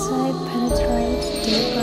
inside penetrate deeper.